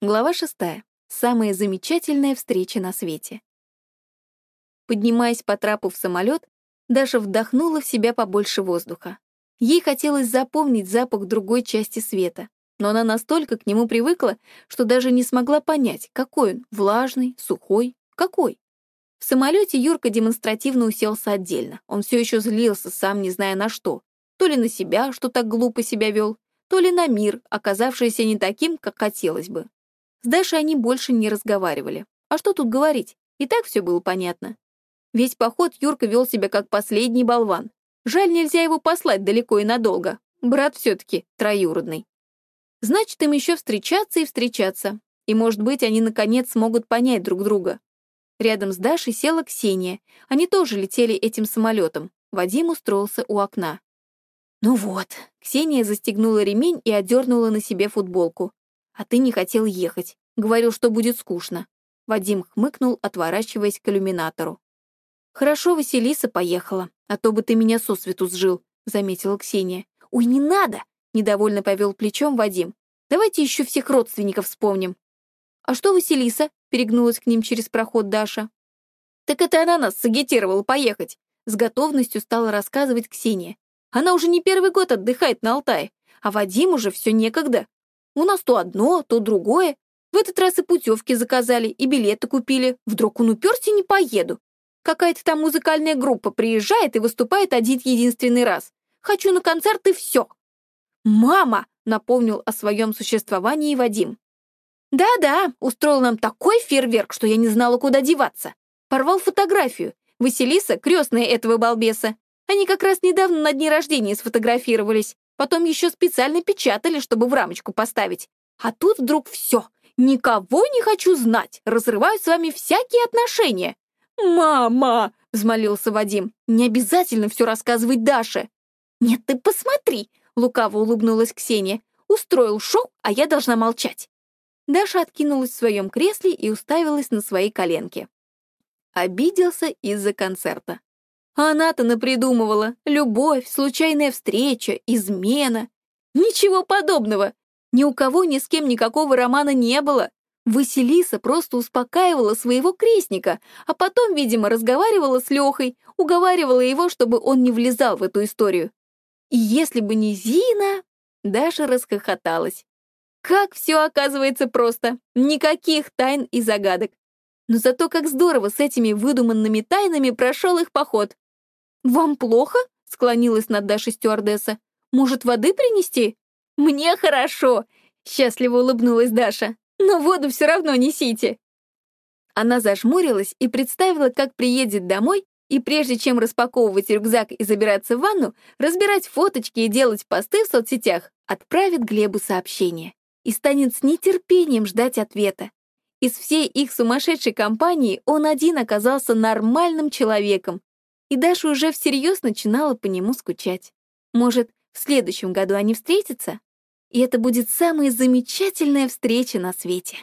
Глава шестая. Самая замечательная встреча на свете. Поднимаясь по трапу в самолет, Даша вдохнула в себя побольше воздуха. Ей хотелось запомнить запах другой части света, но она настолько к нему привыкла, что даже не смогла понять, какой он — влажный, сухой, какой. В самолете Юрка демонстративно уселся отдельно. Он все еще злился, сам не зная на что. То ли на себя, что так глупо себя вел, то ли на мир, оказавшийся не таким, как хотелось бы. С Дашей они больше не разговаривали. А что тут говорить? И так все было понятно. Весь поход Юрка вел себя как последний болван. Жаль, нельзя его послать далеко и надолго. Брат все-таки троюродный. Значит, им еще встречаться и встречаться. И, может быть, они наконец смогут понять друг друга. Рядом с Дашей села Ксения. Они тоже летели этим самолетом. Вадим устроился у окна. «Ну вот», — Ксения застегнула ремень и одернула на себе футболку. А ты не хотел ехать. Говорил, что будет скучно. Вадим хмыкнул, отворачиваясь к иллюминатору. «Хорошо, Василиса поехала, а то бы ты меня сосвету сжил», — заметила Ксения. «Ой, не надо!» — недовольно повел плечом Вадим. «Давайте еще всех родственников вспомним». «А что Василиса?» — перегнулась к ним через проход Даша. «Так это она нас сагитировала поехать», — с готовностью стала рассказывать Ксения. «Она уже не первый год отдыхает на Алтае, а Вадим уже все некогда. У нас то одно, то другое. В этот раз и путевки заказали, и билеты купили. Вдруг он уперся, не поеду. Какая-то там музыкальная группа приезжает и выступает один единственный раз. Хочу на концерт и все. «Мама!» — напомнил о своем существовании Вадим. «Да-да, устроил нам такой фейерверк, что я не знала, куда деваться. Порвал фотографию. Василиса — крестная этого балбеса. Они как раз недавно на дне рождения сфотографировались. Потом еще специально печатали, чтобы в рамочку поставить. А тут вдруг все. Никого не хочу знать. Разрываю с вами всякие отношения. «Мама!» — взмолился Вадим. «Не обязательно все рассказывать Даше». «Нет, ты посмотри!» — лукаво улыбнулась Ксения. «Устроил шоу, а я должна молчать». Даша откинулась в своем кресле и уставилась на свои коленки. Обиделся из-за концерта. А она-то напридумывала. Любовь, случайная встреча, измена. Ничего подобного. Ни у кого ни с кем никакого романа не было. Василиса просто успокаивала своего крестника, а потом, видимо, разговаривала с Лехой, уговаривала его, чтобы он не влезал в эту историю. И если бы не Зина, Даша расхохоталась. Как все оказывается просто. Никаких тайн и загадок. Но зато как здорово с этими выдуманными тайнами прошел их поход. «Вам плохо?» — склонилась над Дашей стюардесса. «Может, воды принести?» «Мне хорошо!» — счастливо улыбнулась Даша. «Но воду все равно несите!» Она зажмурилась и представила, как приедет домой, и прежде чем распаковывать рюкзак и забираться в ванну, разбирать фоточки и делать посты в соцсетях, отправит Глебу сообщение и станет с нетерпением ждать ответа. Из всей их сумасшедшей компании он один оказался нормальным человеком, и Даша уже всерьез начинала по нему скучать. Может, в следующем году они встретятся? И это будет самая замечательная встреча на свете.